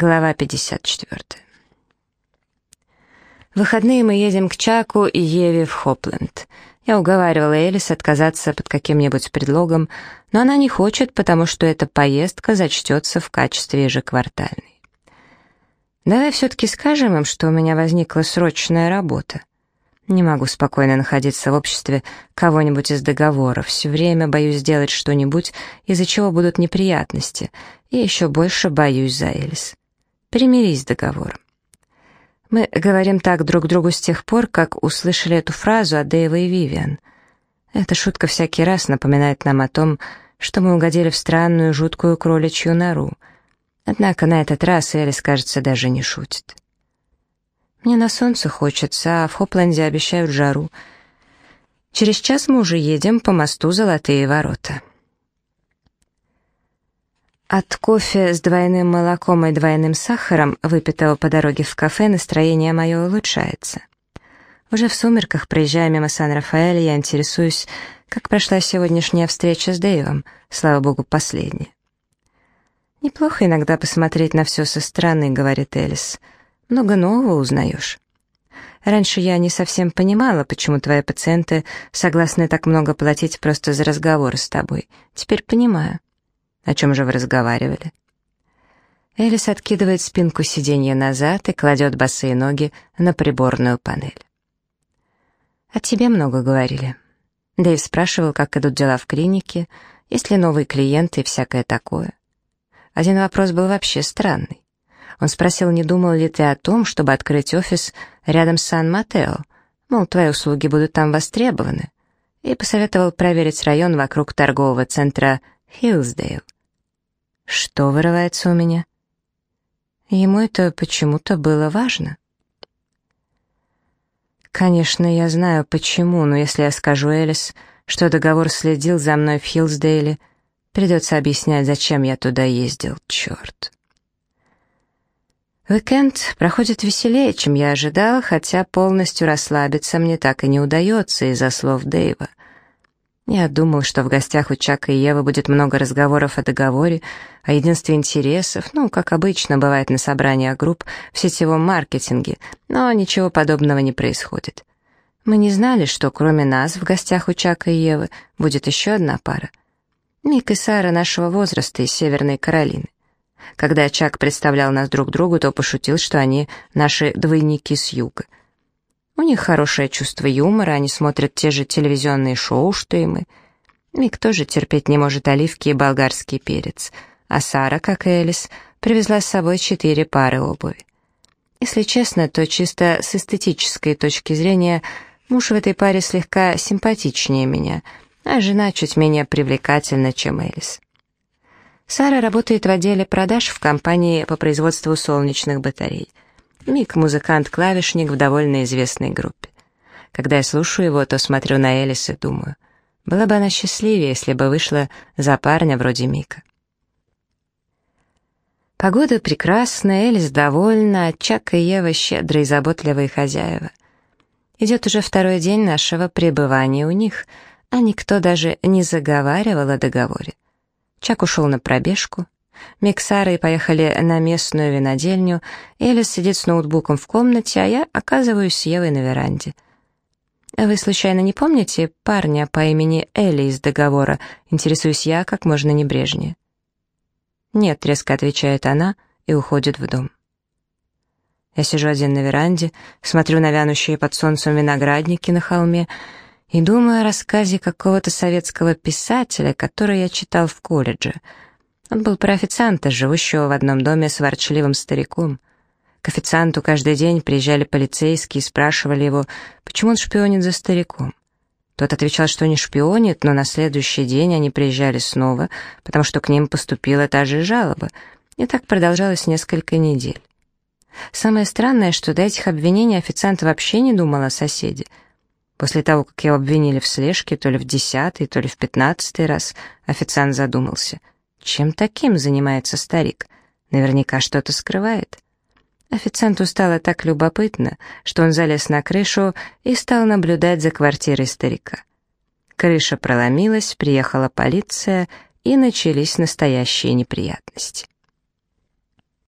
Глава 54. В выходные мы едем к Чаку и Еве в Хопленд. Я уговаривала Элис отказаться под каким-нибудь предлогом, но она не хочет, потому что эта поездка зачтется в качестве ежеквартальной. Давай все-таки скажем им, что у меня возникла срочная работа. Не могу спокойно находиться в обществе кого-нибудь из договора. Все время боюсь сделать что-нибудь, из-за чего будут неприятности, и еще больше боюсь за Элис. Примирись с договором. Мы говорим так друг другу с тех пор, как услышали эту фразу от Дэйва и Вивиан. Эта шутка всякий раз напоминает нам о том, что мы угодили в странную жуткую кроличью нору. Однако на этот раз Элис, кажется, даже не шутит. Мне на солнце хочется, а в Хопленде обещают жару. Через час мы уже едем по мосту Золотые ворота. От кофе с двойным молоком и двойным сахаром, выпитого по дороге в кафе, настроение мое улучшается. Уже в сумерках, проезжая мимо Сан-Рафаэля, я интересуюсь, как прошла сегодняшняя встреча с Дэйвом, слава богу, последняя. «Неплохо иногда посмотреть на все со стороны», — говорит Элис. Много нового узнаешь. Раньше я не совсем понимала, почему твои пациенты согласны так много платить просто за разговоры с тобой. Теперь понимаю. О чем же вы разговаривали? Элис откидывает спинку сиденья назад и кладет босые ноги на приборную панель. «О тебе много говорили». Дэйв спрашивал, как идут дела в клинике, есть ли новые клиенты и всякое такое. Один вопрос был вообще странный. Он спросил, не думал ли ты о том, чтобы открыть офис рядом с Сан-Матео, мол, твои услуги будут там востребованы, и посоветовал проверить район вокруг торгового центра Хиллсдейл. Что вырывается у меня? Ему это почему-то было важно. Конечно, я знаю почему, но если я скажу Элис, что Дэйв следил за мной в Хиллсдейле, придется объяснять, зачем я туда ездил, черт. Уикенд проходит веселее, чем я ожидал, хотя полностью расслабиться мне так и не удается из-за слов Дэйва. Я думал, что в гостях у Чака и Евы будет много разговоров о договоре, о единстве интересов, ну, как обычно бывает на собраниях групп в сетевом маркетинге, но ничего подобного не происходит. Мы не знали, что кроме нас в гостях у Чака и Евы будет еще одна пара. Мик и Сара нашего возраста из Северной Каролины. Когда Чак представлял нас друг другу, то пошутил, что они наши двойники с юга. У них хорошее чувство юмора, они смотрят те же телевизионные шоу, что и мы. Мик тоже терпеть не может оливки и болгарский перец, а Сара, как и Элис, привезла с собой четыре пары обуви. Если честно, то чисто с эстетической точки зрения муж в этой паре слегка симпатичнее меня, а жена чуть менее привлекательна, чем Элис. Сара работает в отделе продаж в компании по производству солнечных батарей. Мик — музыкант-клавишник в довольно известной группе. Когда я слушаю его, то смотрю на Элис и думаю, была бы она счастливее, если бы вышла за парня вроде Мика. Погода прекрасная, Элис довольна, Чак и Ева щедрые и заботливые хозяева. Идет уже второй день нашего пребывания у них, а никто даже не заговаривал о договоре. Чак ушел на пробежку. Мик с поехали на местную винодельню. Элис сидит с ноутбуком в комнате, а я оказываюсь с Евой на веранде. «Вы случайно не помните парня по имени Элли из договора?» Интересуюсь я как можно небрежнее. «Нет», — резко отвечает она и уходит в дом. Я сижу один на веранде, смотрю на вянущие под солнцем виноградники на холме и думаю о рассказе какого-то советского писателя, который я читал в колледже. Он был про официанта, живущего в одном доме с ворчливым стариком. К официанту каждый день приезжали полицейские и спрашивали его, почему он шпионит за стариком. Тот отвечал, что не шпионит, но на следующий день они приезжали снова, потому что к ним поступила та же жалоба, и так продолжалось несколько недель. Самое странное, что до этих обвинений официант вообще не думал о соседе — После того, как его обвинили в слежке, то ли в десятый, то ли в пятнадцатый раз, официант задумался. Чем таким занимается старик? Наверняка что-то скрывает. Официанту стало так любопытно, что он залез на крышу и стал наблюдать за квартирой старика. Крыша проломилась, приехала полиция, и начались настоящие неприятности.